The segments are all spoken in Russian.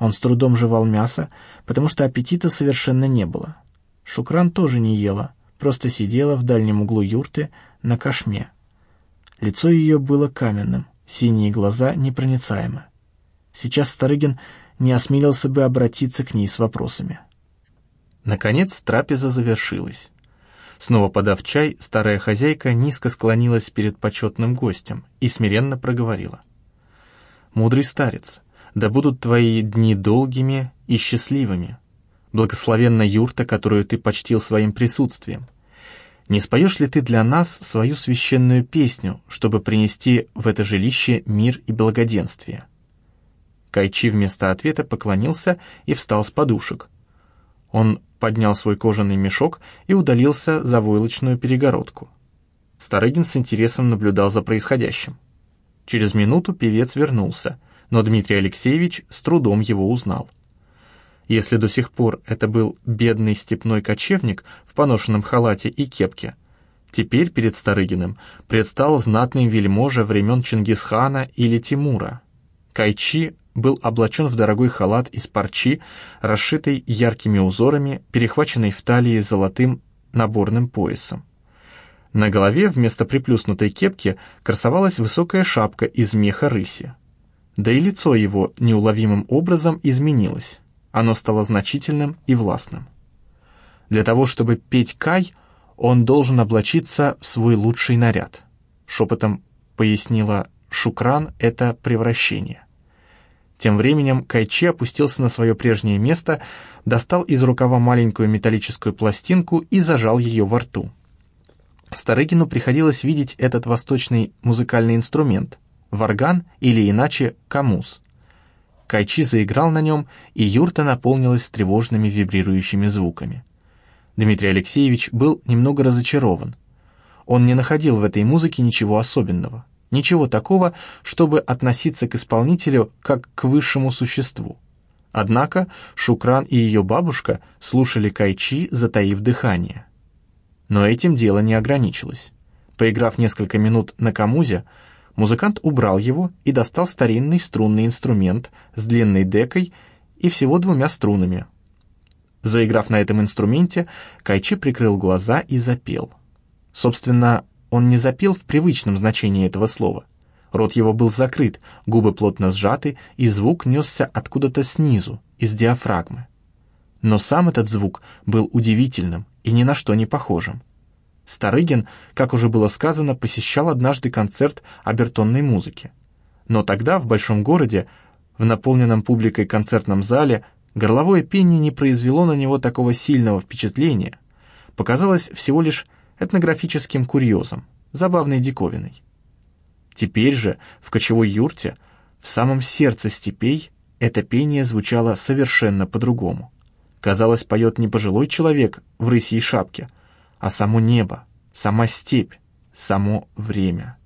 Он с трудом жевал мясо, потому что аппетита совершенно не было. Шукран тоже не ела, просто сидела в дальнем углу юрты на кошме. Лицо ее было каменным, синие глаза непроницаемы. Сейчас Старыгин не осмелился бы обратиться к ней с вопросами. Наконец трапеза завершилась. Снова подав чай, старая хозяйка низко склонилась перед почетным гостем и смиренно проговорила. «Мудрый старец, да будут твои дни долгими и счастливыми. Благословенна юрта, которую ты почтил своим присутствием. Не споешь ли ты для нас свою священную песню, чтобы принести в это жилище мир и благоденствие?» Кайчи вместо ответа поклонился и встал с подушек. Он поднял свой кожаный мешок и удалился за войлочную перегородку. Старыгин с интересом наблюдал за происходящим. Через минуту певец вернулся, но Дмитрий Алексеевич с трудом его узнал. Если до сих пор это был бедный степной кочевник в поношенном халате и кепке, теперь перед Старыгиным предстал знатный вельможа времен Чингисхана или Тимура. Кайчи был облачен в дорогой халат из парчи, расшитый яркими узорами, перехваченный в талии золотым наборным поясом. На голове вместо приплюснутой кепки красовалась высокая шапка из меха рыси. Да и лицо его неуловимым образом изменилось. Оно стало значительным и властным. Для того, чтобы петь кай, он должен облачиться в свой лучший наряд. Шепотом пояснила Шукран это превращение. Тем временем Кайчи опустился на свое прежнее место, достал из рукава маленькую металлическую пластинку и зажал ее во рту. Старыгину приходилось видеть этот восточный музыкальный инструмент — варган или иначе камус. Кайчи заиграл на нем, и юрта наполнилась тревожными вибрирующими звуками. Дмитрий Алексеевич был немного разочарован. Он не находил в этой музыке ничего особенного. Ничего такого, чтобы относиться к исполнителю как к высшему существу. Однако Шукран и ее бабушка слушали Кайчи, затаив дыхание. Но этим дело не ограничилось. Поиграв несколько минут на камузе, музыкант убрал его и достал старинный струнный инструмент с длинной декой и всего двумя струнами. Заиграв на этом инструменте, Кайчи прикрыл глаза и запел. Собственно, он не запел в привычном значении этого слова. Рот его был закрыт, губы плотно сжаты, и звук несся откуда-то снизу, из диафрагмы. Но сам этот звук был удивительным и ни на что не похожим. Старыгин, как уже было сказано, посещал однажды концерт обертонной музыки. Но тогда в большом городе, в наполненном публикой концертном зале, горловое пение не произвело на него такого сильного впечатления. Показалось всего лишь этнографическим курьезом, забавной диковиной. Теперь же в кочевой юрте, в самом сердце степей, это пение звучало совершенно по-другому. Казалось, поет не пожилой человек в рысьей шапке, а само небо, сама степь, само время.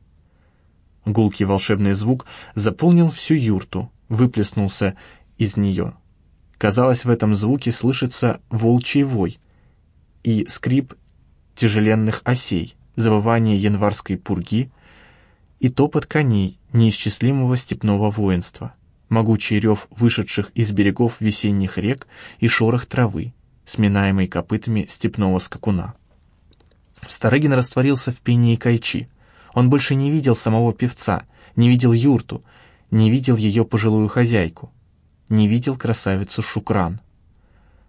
Гулкий волшебный звук заполнил всю юрту, выплеснулся из нее. Казалось, в этом звуке слышится волчий вой и скрип тяжеленных осей, завывание январской пурги и топот коней неисчислимого степного воинства, могучий рев вышедших из берегов весенних рек и шорох травы, сминаемый копытами степного скакуна. Старыгин растворился в пении кайчи. Он больше не видел самого певца, не видел юрту, не видел ее пожилую хозяйку, не видел красавицу Шукран.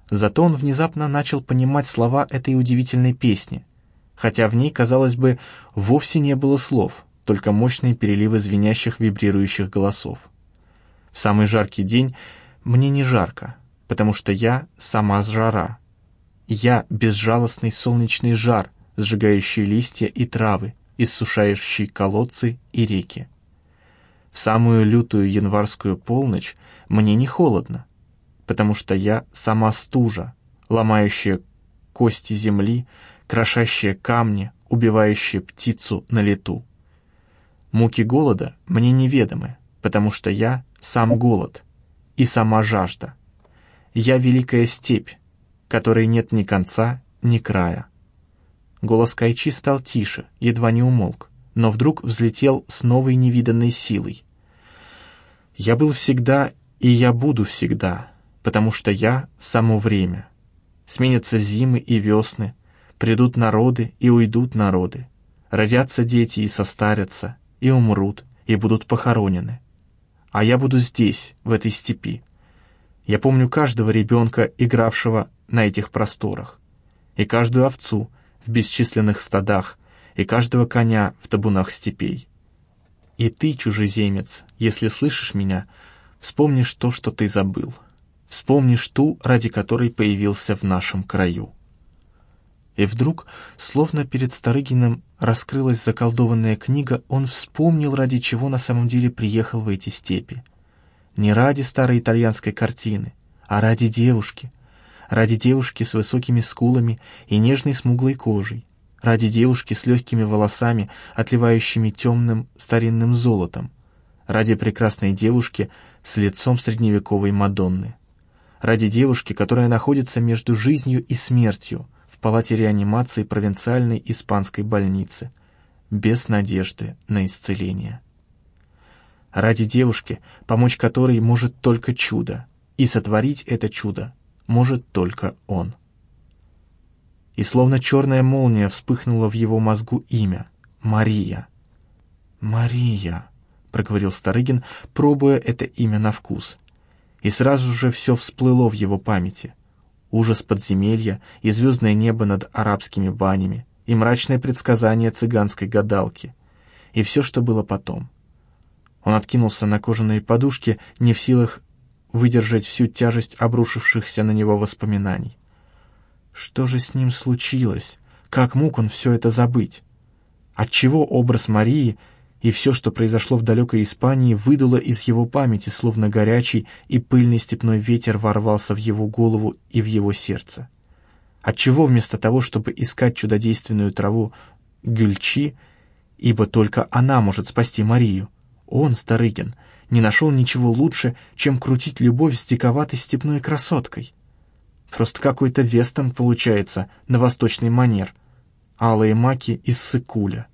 Зато он внезапно начал понимать слова этой удивительной песни, хотя в ней, казалось бы, вовсе не было слов, только мощные переливы звенящих вибрирующих голосов. В самый жаркий день мне не жарко, потому что я сама жара. Я безжалостный солнечный жар, сжигающий листья и травы, иссушающий колодцы и реки. В самую лютую январскую полночь мне не холодно, потому что я сама стужа, ломающая кости земли, крошащая камни, убивающая птицу на лету. Муки голода мне неведомы, потому что я сам голод и сама жажда. Я великая степь, которой нет ни конца, ни края. Голос Кайчи стал тише, едва не умолк, но вдруг взлетел с новой невиданной силой. Я был всегда И я буду всегда, потому что я — само время. Сменятся зимы и весны, придут народы и уйдут народы. Родятся дети и состарятся, и умрут, и будут похоронены. А я буду здесь, в этой степи. Я помню каждого ребенка, игравшего на этих просторах, и каждую овцу в бесчисленных стадах, и каждого коня в табунах степей. И ты, чужеземец, если слышишь меня, вспомнишь то, что ты забыл. Вспомнишь ту, ради которой появился в нашем краю. И вдруг, словно перед Старыгиным раскрылась заколдованная книга, он вспомнил, ради чего на самом деле приехал в эти степи. Не ради старой итальянской картины, а ради девушки. Ради девушки с высокими скулами и нежной смуглой кожей. Ради девушки с легкими волосами, отливающими темным старинным золотом. Ради прекрасной девушки с лицом средневековой Мадонны. Ради девушки, которая находится между жизнью и смертью, в палате реанимации провинциальной испанской больницы, без надежды на исцеление. Ради девушки, помочь которой может только чудо, и сотворить это чудо может только он. И словно черная молния вспыхнула в его мозгу имя — Мария. «Мария», — проговорил Старыгин, пробуя это имя на вкус. И сразу же все всплыло в его памяти — ужас подземелья и звездное небо над арабскими банями, и мрачное предсказание цыганской гадалки, и все, что было потом. Он откинулся на кожаные подушки, не в силах выдержать всю тяжесть обрушившихся на него воспоминаний. Что же с ним случилось? Как мог он все это забыть? Отчего образ Марии — и все, что произошло в далекой Испании, выдуло из его памяти, словно горячий и пыльный степной ветер ворвался в его голову и в его сердце. Отчего вместо того, чтобы искать чудодейственную траву гюльчи, ибо только она может спасти Марию, он, Старыгин, не нашел ничего лучше, чем крутить любовь с диковатой степной красоткой. Просто какой-то вестерн получается на восточный манер. Алые маки из сыкуля.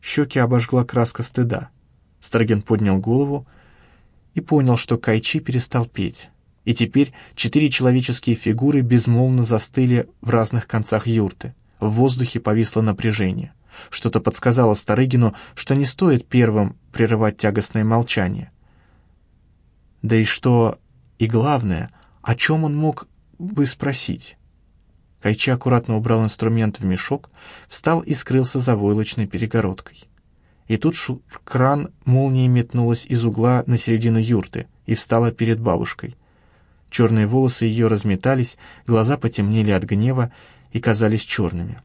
Щеки обожгла краска стыда. Старген поднял голову и понял, что Кайчи перестал петь. И теперь четыре человеческие фигуры безмолвно застыли в разных концах юрты. В воздухе повисло напряжение. Что-то подсказало Старыгину, что не стоит первым прерывать тягостное молчание. Да и что, и главное, о чем он мог бы спросить? Кайча аккуратно убрал инструмент в мешок, встал и скрылся за войлочной перегородкой. И тут шуркран молнией метнулась из угла на середину юрты и встала перед бабушкой. Черные волосы ее разметались, глаза потемнели от гнева и казались черными.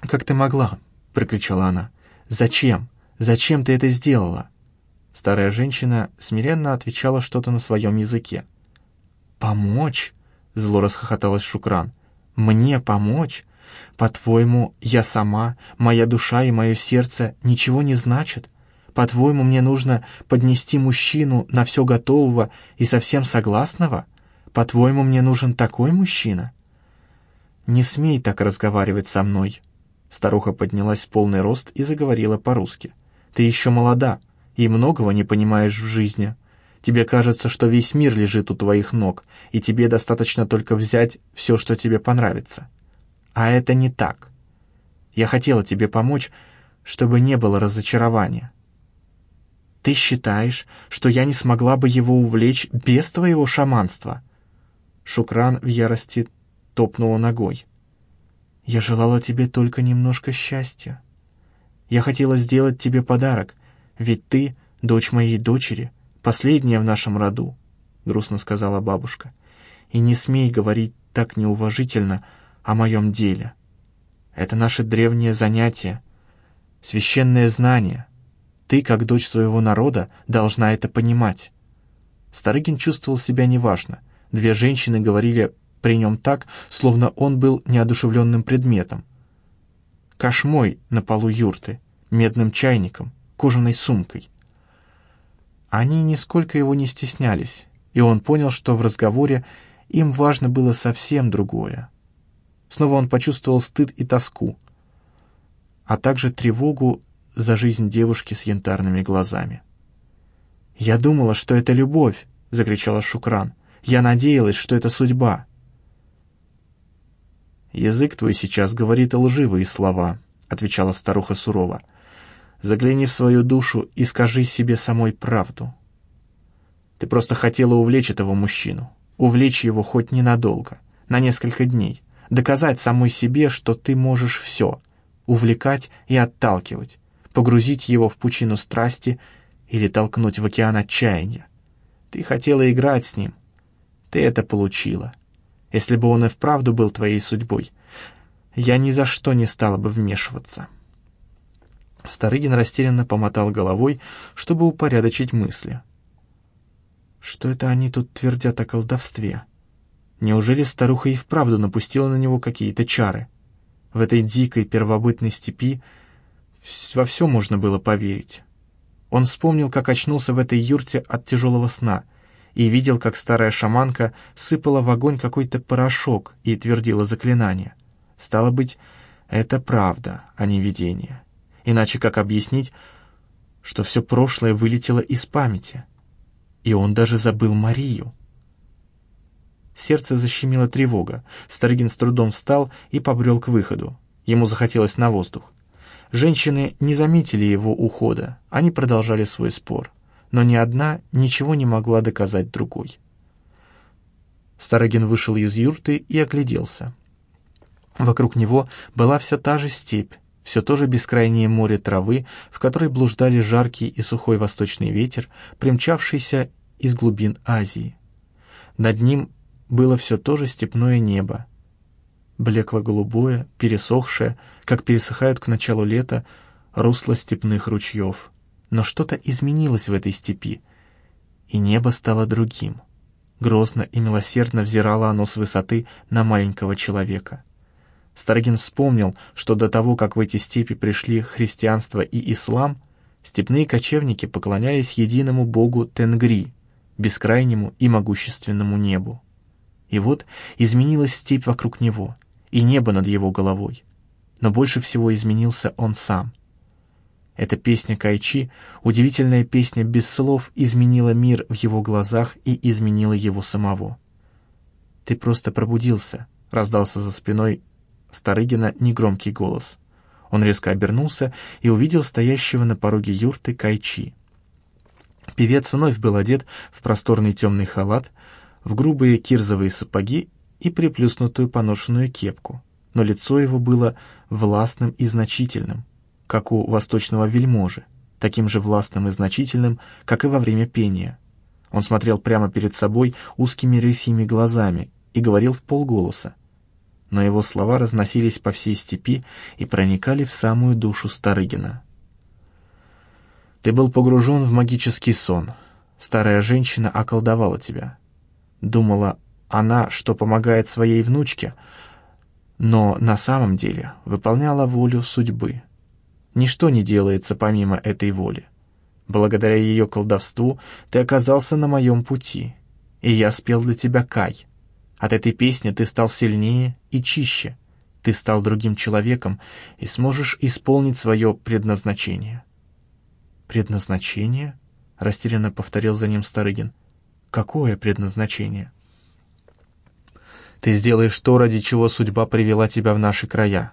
«Как ты могла?» — прокричала она. «Зачем? Зачем ты это сделала?» Старая женщина смиренно отвечала что-то на своем языке. «Помочь?» — зло расхохоталась Шукран. Мне помочь? По-твоему, я сама, моя душа и мое сердце ничего не значат? По-твоему, мне нужно поднести мужчину на все готового и совсем согласного? По-твоему, мне нужен такой мужчина? Не смей так разговаривать со мной. Старуха поднялась в полный рост и заговорила по-русски. Ты еще молода и многого не понимаешь в жизни. Тебе кажется, что весь мир лежит у твоих ног, и тебе достаточно только взять все, что тебе понравится. А это не так. Я хотела тебе помочь, чтобы не было разочарования. Ты считаешь, что я не смогла бы его увлечь без твоего шаманства?» Шукран в ярости топнула ногой. «Я желала тебе только немножко счастья. Я хотела сделать тебе подарок, ведь ты — дочь моей дочери, последняя в нашем роду», — грустно сказала бабушка. «И не смей говорить так неуважительно о моем деле. Это наше древнее занятие, священное знание. Ты, как дочь своего народа, должна это понимать». Старыгин чувствовал себя неважно. Две женщины говорили при нем так, словно он был неодушевленным предметом. Кошмой на полу юрты, медным чайником, кожаной сумкой — они нисколько его не стеснялись, и он понял, что в разговоре им важно было совсем другое. Снова он почувствовал стыд и тоску, а также тревогу за жизнь девушки с янтарными глазами. «Я думала, что это любовь!» — закричала Шукран. «Я надеялась, что это судьба!» «Язык твой сейчас говорит лживые слова», — отвечала старуха сурово. «Загляни в свою душу и скажи себе самой правду. Ты просто хотела увлечь этого мужчину, увлечь его хоть ненадолго, на несколько дней, доказать самой себе, что ты можешь все, увлекать и отталкивать, погрузить его в пучину страсти или толкнуть в океан отчаяния. Ты хотела играть с ним. Ты это получила если бы он и вправду был твоей судьбой. Я ни за что не стала бы вмешиваться». Старыгин растерянно помотал головой, чтобы упорядочить мысли. Что это они тут твердят о колдовстве? Неужели старуха и вправду напустила на него какие-то чары? В этой дикой первобытной степи во все можно было поверить. Он вспомнил, как очнулся в этой юрте от тяжелого сна — и видел, как старая шаманка сыпала в огонь какой-то порошок и твердила заклинание. Стало быть, это правда, а не видение. Иначе как объяснить, что все прошлое вылетело из памяти? И он даже забыл Марию. Сердце защемило тревога. Старыгин с трудом встал и побрел к выходу. Ему захотелось на воздух. Женщины не заметили его ухода, они продолжали свой спор но ни одна ничего не могла доказать другой. Старогин вышел из юрты и огляделся. Вокруг него была вся та же степь, все то же бескрайнее море травы, в которой блуждали жаркий и сухой восточный ветер, примчавшийся из глубин Азии. Над ним было все то же степное небо, блекло-голубое, пересохшее, как пересыхают к началу лета русло степных ручьев но что-то изменилось в этой степи, и небо стало другим. Грозно и милосердно взирало оно с высоты на маленького человека. Старгин вспомнил, что до того, как в эти степи пришли христианство и ислам, степные кочевники поклонялись единому богу Тенгри, бескрайнему и могущественному небу. И вот изменилась степь вокруг него, и небо над его головой. Но больше всего изменился он сам — эта песня Кайчи, удивительная песня без слов, изменила мир в его глазах и изменила его самого. «Ты просто пробудился», — раздался за спиной Старыгина негромкий голос. Он резко обернулся и увидел стоящего на пороге юрты Кайчи. Певец вновь был одет в просторный темный халат, в грубые кирзовые сапоги и приплюснутую поношенную кепку, но лицо его было властным и значительным, как у восточного вельможи, таким же властным и значительным, как и во время пения. Он смотрел прямо перед собой узкими рысьими глазами и говорил в полголоса. Но его слова разносились по всей степи и проникали в самую душу Старыгина. «Ты был погружен в магический сон. Старая женщина околдовала тебя. Думала она, что помогает своей внучке, но на самом деле выполняла волю судьбы». Ничто не делается помимо этой воли. Благодаря ее колдовству ты оказался на моем пути, и я спел для тебя Кай. От этой песни ты стал сильнее и чище. Ты стал другим человеком и сможешь исполнить свое предназначение». «Предназначение?» — растерянно повторил за ним Старыгин. «Какое предназначение?» «Ты сделаешь то, ради чего судьба привела тебя в наши края.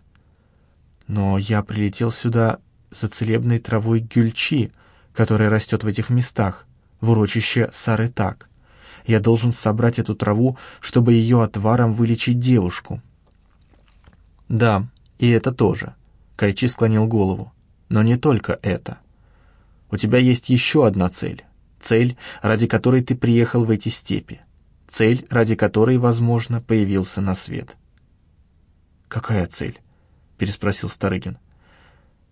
Но я прилетел сюда за целебной травой гюльчи, которая растет в этих местах, в урочище Сарытак. Я должен собрать эту траву, чтобы ее отваром вылечить девушку. Да, и это тоже. Кайчи склонил голову. Но не только это. У тебя есть еще одна цель. Цель, ради которой ты приехал в эти степи. Цель, ради которой, возможно, появился на свет. Какая цель? — переспросил Старыгин.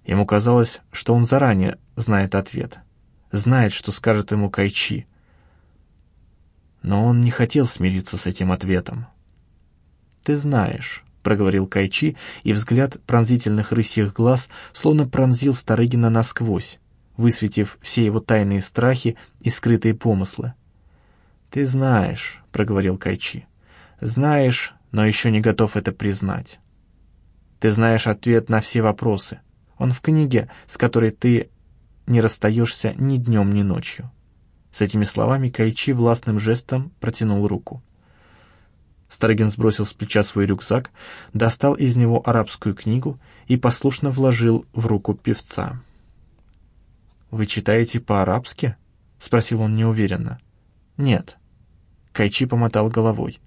Ему казалось, что он заранее знает ответ, знает, что скажет ему Кайчи. Но он не хотел смириться с этим ответом. «Ты знаешь», — проговорил Кайчи, и взгляд пронзительных рысьих глаз словно пронзил Старыгина насквозь, высветив все его тайные страхи и скрытые помыслы. «Ты знаешь», — проговорил Кайчи, — «знаешь, но еще не готов это признать. Ты знаешь ответ на все вопросы. Он в книге, с которой ты не расстаешься ни днем, ни ночью. С этими словами Кайчи властным жестом протянул руку. Старыгин сбросил с плеча свой рюкзак, достал из него арабскую книгу и послушно вложил в руку певца. «Вы читаете по-арабски?» — спросил он неуверенно. «Нет». Кайчи помотал головой.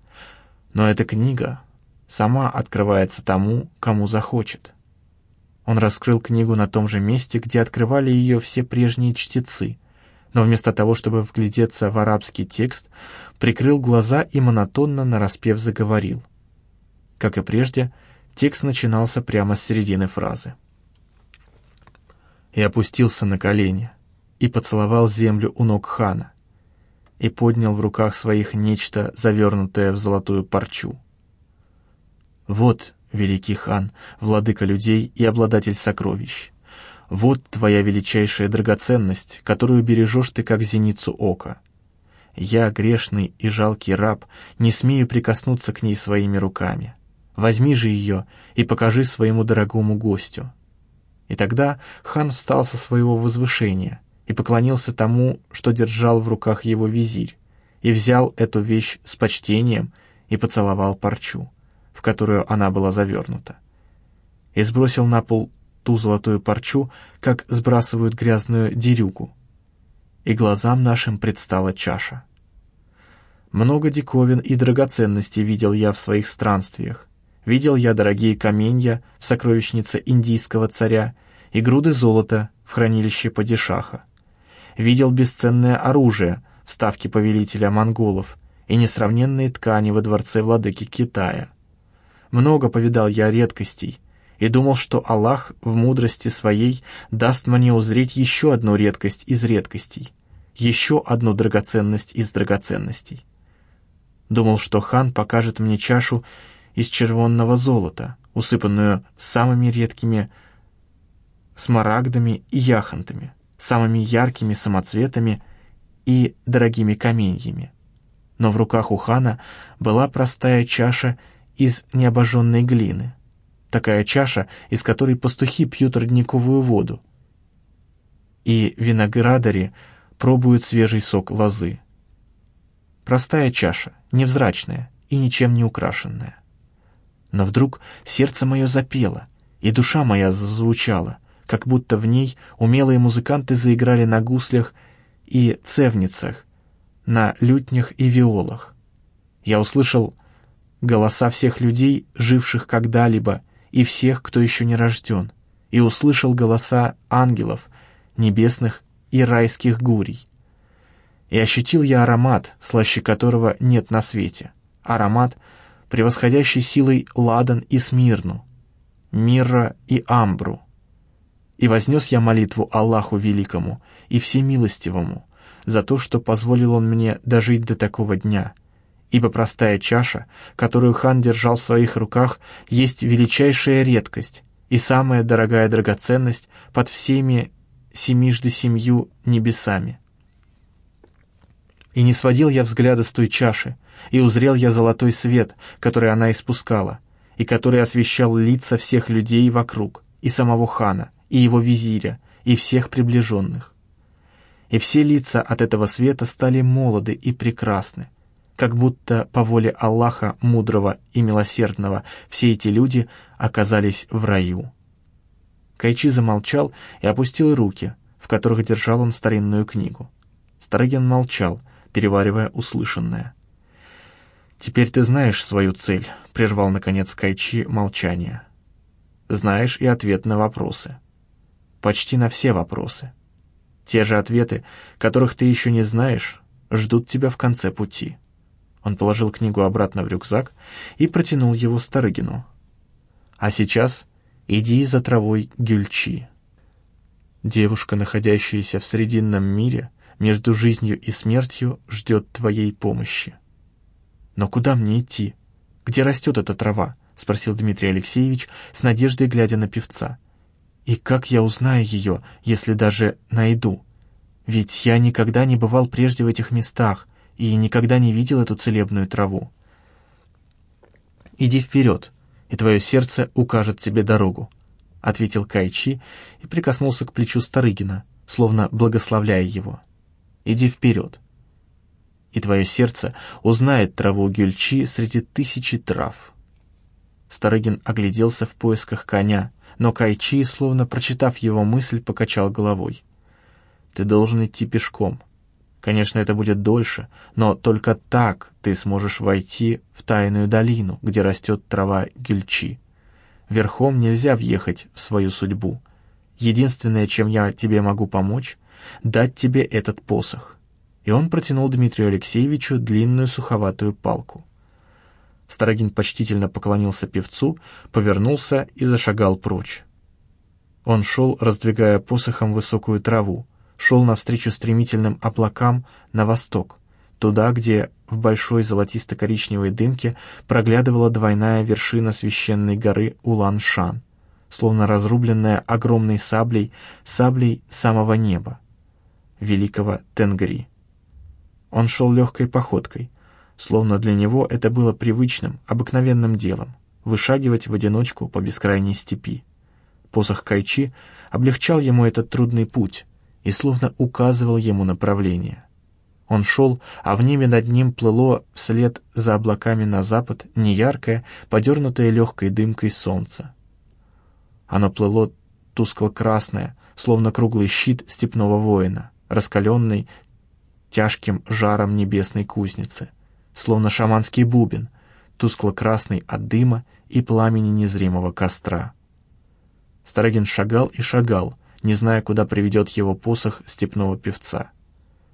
«Но эта книга сама открывается тому, кому захочет». Он раскрыл книгу на том же месте, где открывали ее все прежние чтецы, но вместо того, чтобы вглядеться в арабский текст, прикрыл глаза и монотонно нараспев заговорил. Как и прежде, текст начинался прямо с середины фразы. «И опустился на колени, и поцеловал землю у ног хана, и поднял в руках своих нечто, завернутое в золотую парчу. Вот, великий хан, владыка людей и обладатель сокровищ, вот твоя величайшая драгоценность, которую бережешь ты как зеницу ока. Я, грешный и жалкий раб, не смею прикоснуться к ней своими руками. Возьми же ее и покажи своему дорогому гостю». И тогда хан встал со своего возвышения и поклонился тому, что держал в руках его визирь, и взял эту вещь с почтением и поцеловал парчу, в которую она была завернута, и сбросил на пол ту золотую парчу, как сбрасывают грязную дерюгу. И глазам нашим предстала чаша. Много диковин и драгоценностей видел я в своих странствиях. Видел я дорогие каменья в сокровищнице индийского царя и груды золота в хранилище падишаха. Видел бесценное оружие в ставке повелителя монголов и несравненные ткани во дворце владыки Китая. Много повидал я редкостей и думал, что Аллах в мудрости своей даст мне узреть еще одну редкость из редкостей, еще одну драгоценность из драгоценностей. Думал, что хан покажет мне чашу из червонного золота, усыпанную самыми редкими смарагдами и яхонтами, самыми яркими самоцветами и дорогими каменьями. Но в руках у хана была простая чаша из необожженной глины, такая чаша, из которой пастухи пьют родниковую воду, и виноградари пробуют свежий сок лозы. Простая чаша, невзрачная и ничем не украшенная. Но вдруг сердце мое запело, и душа моя зазвучала, как будто в ней умелые музыканты заиграли на гуслях и цевницах, на лютнях и виолах. Я услышал голоса всех людей, живших когда-либо, и всех, кто еще не рожден, и услышал голоса ангелов, небесных и райских гурий. И ощутил я аромат, слаще которого нет на свете. Аромат, превосходящий силой ладан и смирну, мирра и амбру. И вознес я молитву Аллаху Великому и Всемилостивому за то, что позволил он мне дожить до такого дня, ибо простая чаша, которую хан держал в своих руках, есть величайшая редкость и самая дорогая драгоценность под всеми семижды семью небесами. И не сводил я взгляда с той чаши, и узрел я золотой свет, который она испускала, и который освещал лица всех людей вокруг, и самого хана, и его визиря, и всех приближенных. И все лица от этого света стали молоды и прекрасны, как будто по воле Аллаха, мудрого и милосердного, все эти люди оказались в раю. Кайчи замолчал и опустил руки, в которых держал он старинную книгу. Старыгин молчал, переваривая услышанное. «Теперь ты знаешь свою цель», — прервал, наконец, Кайчи молчание. «Знаешь и ответ на вопросы. Почти на все вопросы. Те же ответы, которых ты еще не знаешь, ждут тебя в конце пути». Он положил книгу обратно в рюкзак и протянул его Старыгину. «А сейчас иди за травой гюльчи». Девушка, находящаяся в Срединном мире, между жизнью и смертью, ждет твоей помощи. «Но куда мне идти? Где растет эта трава?» — спросил Дмитрий Алексеевич, с надеждой глядя на певца. «И как я узнаю ее, если даже найду? Ведь я никогда не бывал прежде в этих местах и никогда не видел эту целебную траву. Иди вперед, и твое сердце укажет тебе дорогу», — ответил Кайчи и прикоснулся к плечу Старыгина, словно благословляя его. Иди вперед. И твое сердце узнает траву гюльчи среди тысячи трав. Старыгин огляделся в поисках коня, но Кайчи, словно прочитав его мысль, покачал головой. «Ты должен идти пешком. Конечно, это будет дольше, но только так ты сможешь войти в тайную долину, где растет трава гюльчи. Верхом нельзя въехать в свою судьбу. Единственное, чем я тебе могу помочь, дать тебе этот посох». И он протянул Дмитрию Алексеевичу длинную суховатую палку. Старогин почтительно поклонился певцу, повернулся и зашагал прочь. Он шел, раздвигая посохом высокую траву, шел навстречу стремительным облакам на восток, туда, где в большой золотисто-коричневой дымке проглядывала двойная вершина священной горы Улан-Шан, словно разрубленная огромной саблей, саблей самого неба, великого Тенгри. Он шел легкой походкой, словно для него это было привычным, обыкновенным делом — вышагивать в одиночку по бескрайней степи. Посох Кайчи облегчал ему этот трудный путь и словно указывал ему направление. Он шел, а в небе над ним плыло вслед за облаками на запад неяркое, подернутое легкой дымкой солнце. Оно плыло тускло-красное, словно круглый щит степного воина, раскаленный тяжким жаром небесной кузницы — словно шаманский бубен, тускло-красный от дыма и пламени незримого костра. Старогин шагал и шагал, не зная, куда приведет его посох степного певца.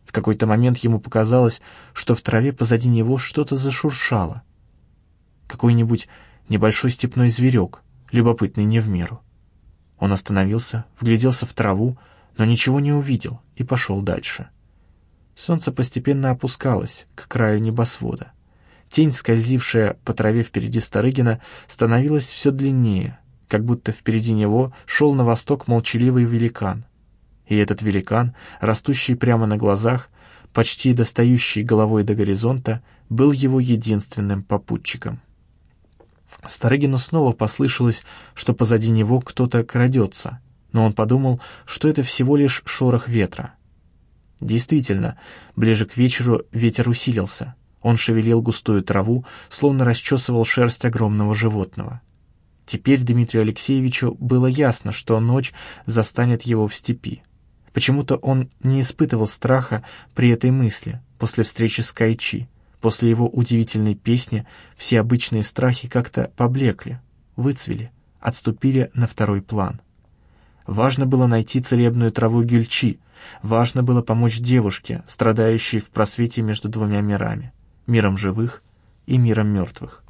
В какой-то момент ему показалось, что в траве позади него что-то зашуршало. Какой-нибудь небольшой степной зверек, любопытный не в меру. Он остановился, вгляделся в траву, но ничего не увидел и пошел дальше. Солнце постепенно опускалось к краю небосвода. Тень, скользившая по траве впереди Старыгина, становилась все длиннее, как будто впереди него шел на восток молчаливый великан. И этот великан, растущий прямо на глазах, почти достающий головой до горизонта, был его единственным попутчиком. Старыгину снова послышалось, что позади него кто-то крадется, но он подумал, что это всего лишь шорох ветра. Действительно, ближе к вечеру ветер усилился. Он шевелил густую траву, словно расчесывал шерсть огромного животного. Теперь Дмитрию Алексеевичу было ясно, что ночь застанет его в степи. Почему-то он не испытывал страха при этой мысли, после встречи с Кайчи. После его удивительной песни все обычные страхи как-то поблекли, выцвели, отступили на второй план. Важно было найти целебную траву гюльчи, важно было помочь девушке, страдающей в просвете между двумя мирами, миром живых и миром мертвых.